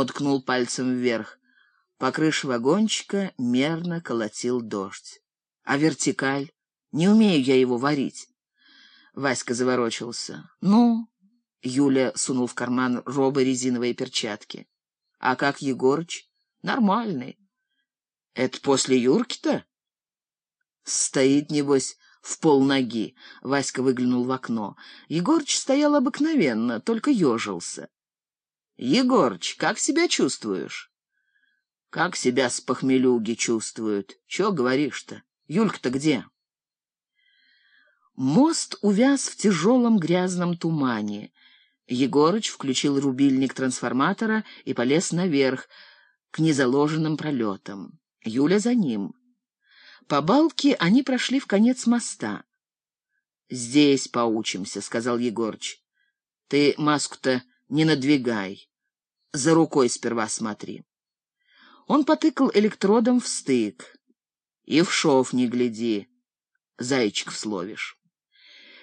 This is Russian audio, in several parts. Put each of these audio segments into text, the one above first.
Он ткнул пальцем вверх. По крыше вагончика мерно колотил дождь. А вертикаль? Не умею я его варить. Васька заворочился. Ну, Юля сунул в карман робы резиновые перчатки. А как Егорыч? Нормальный. Это после Юрки-то? Стоит, небось, в полноги. Васька выглянул в окно. Егорыч стоял обыкновенно, только ежился. Егорыч, как себя чувствуешь? Как себя с похмелюги чувствуют? Чё говоришь-то? Юлька-то где? Мост увяз в тяжелом грязном тумане. Егорыч включил рубильник трансформатора и полез наверх, к незаложенным пролетам. Юля за ним. По балке они прошли в конец моста. «Здесь поучимся», — сказал Егорыч. «Ты маску-то не надвигай. За рукой сперва смотри». Он потыкал электродом в стык. «И в шов не гляди, зайчиков словишь».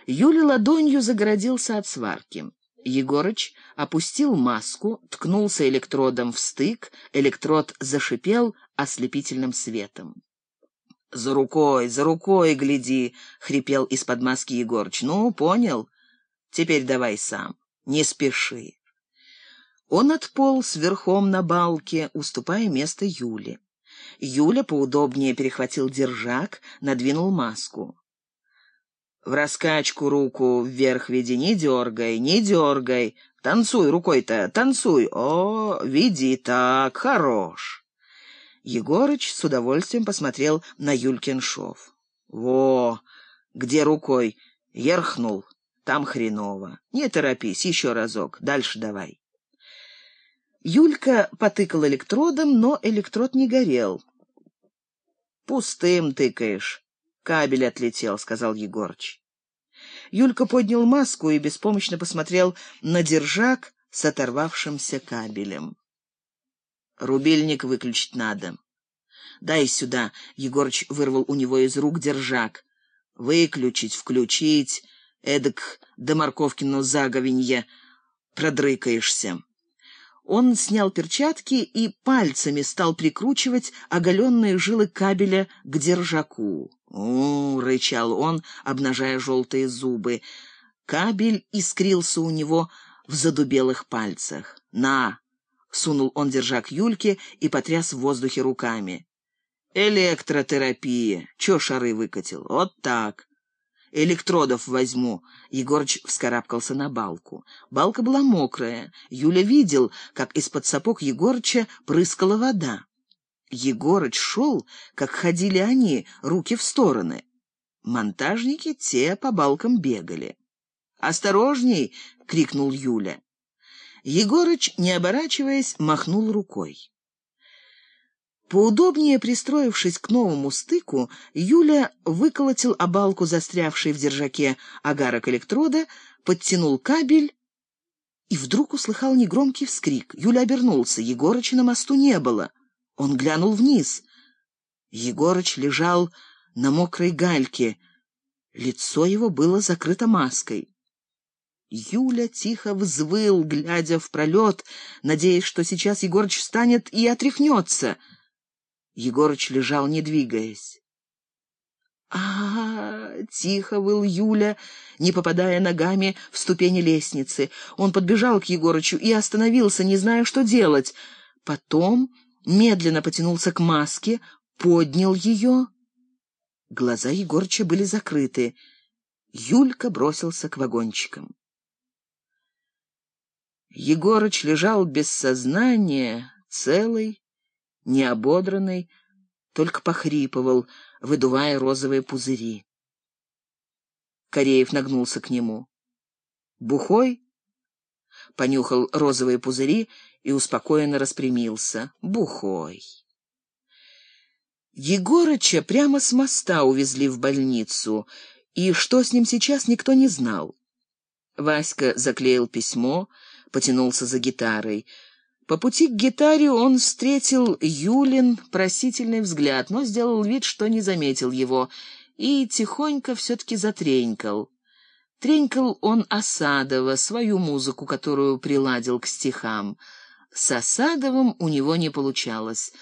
Юля ладонью загородился от сварки. Егорыч опустил маску, ткнулся электродом в стык, электрод зашипел ослепительным светом. «За рукой, за рукой гляди!» — хрипел из-под маски Егорыч. «Ну, понял? Теперь давай сам. Не спеши». Он отполз верхом на балке, уступая место Юле. Юля поудобнее перехватил держак, надвинул маску. В раскачку руку вверх веди, не дергай, не дергай. Танцуй рукой-то, танцуй. О, веди так, хорош. Егорыч с удовольствием посмотрел на Юлькин шов. Во, где рукой? Ерхнул. Там хреново. Не торопись, еще разок. Дальше давай. Юлька потыкал электродом, но электрод не горел. «Пустым тыкаешь. Кабель отлетел», — сказал Егорыч. Юлька поднял маску и беспомощно посмотрел на держак с оторвавшимся кабелем. «Рубильник выключить надо». «Дай сюда», — Егорыч вырвал у него из рук держак. «Выключить, включить, эдак до морковкино заговенья продрыкаешься». Он снял перчатки и пальцами стал прикручивать оголенные жилы кабеля к держаку. «У-у-у!» — рычал он, обнажая желтые зубы. Кабель искрился у него в задубелых пальцах. «На!» — сунул он держак Юльке и потряс в воздухе руками. «Электротерапия! Чё шары выкатил? Вот так!» Электродов возьму. Егорыч вскарабкался на балку. Балка была мокрая. Юля видел, как из-под сапог Егорыча прыскала вода. Егорыч шел, как ходили они, руки в стороны. Монтажники те по балкам бегали. «Осторожней!» — крикнул Юля. Егорыч, не оборачиваясь, махнул рукой. Поудобнее пристроившись к новому стыку, Юля выколотил обалку, застрявшей в держаке агарок электрода, подтянул кабель и вдруг услыхал негромкий вскрик. Юля обернулся. Егорыча на мосту не было. Он глянул вниз. Егорыч лежал на мокрой гальке. Лицо его было закрыто маской. Юля тихо взвыл, глядя в пролет, надеясь, что сейчас Егорыч встанет и отряхнется — Егорыч лежал, не двигаясь. А, -а, -а тихо выл Юля, не попадая ногами в ступени лестницы. Он подбежал к Егорычу и остановился, не зная, что делать. Потом медленно потянулся к маске, поднял ее. Глаза Егорыча были закрыты. Юлька бросился к вагончикам. Егорыч лежал без сознания, целый, неободранный, только похрипывал, выдувая розовые пузыри. Кореев нагнулся к нему. «Бухой?» Понюхал розовые пузыри и успокоенно распрямился. «Бухой». Егорыча прямо с моста увезли в больницу, и что с ним сейчас, никто не знал. Васька заклеил письмо, потянулся за гитарой — по пути к гитаре он встретил Юлин просительный взгляд, но сделал вид, что не заметил его, и тихонько все-таки затренькал. Тренькал он Осадова, свою музыку, которую приладил к стихам. С Осадовым у него не получалось.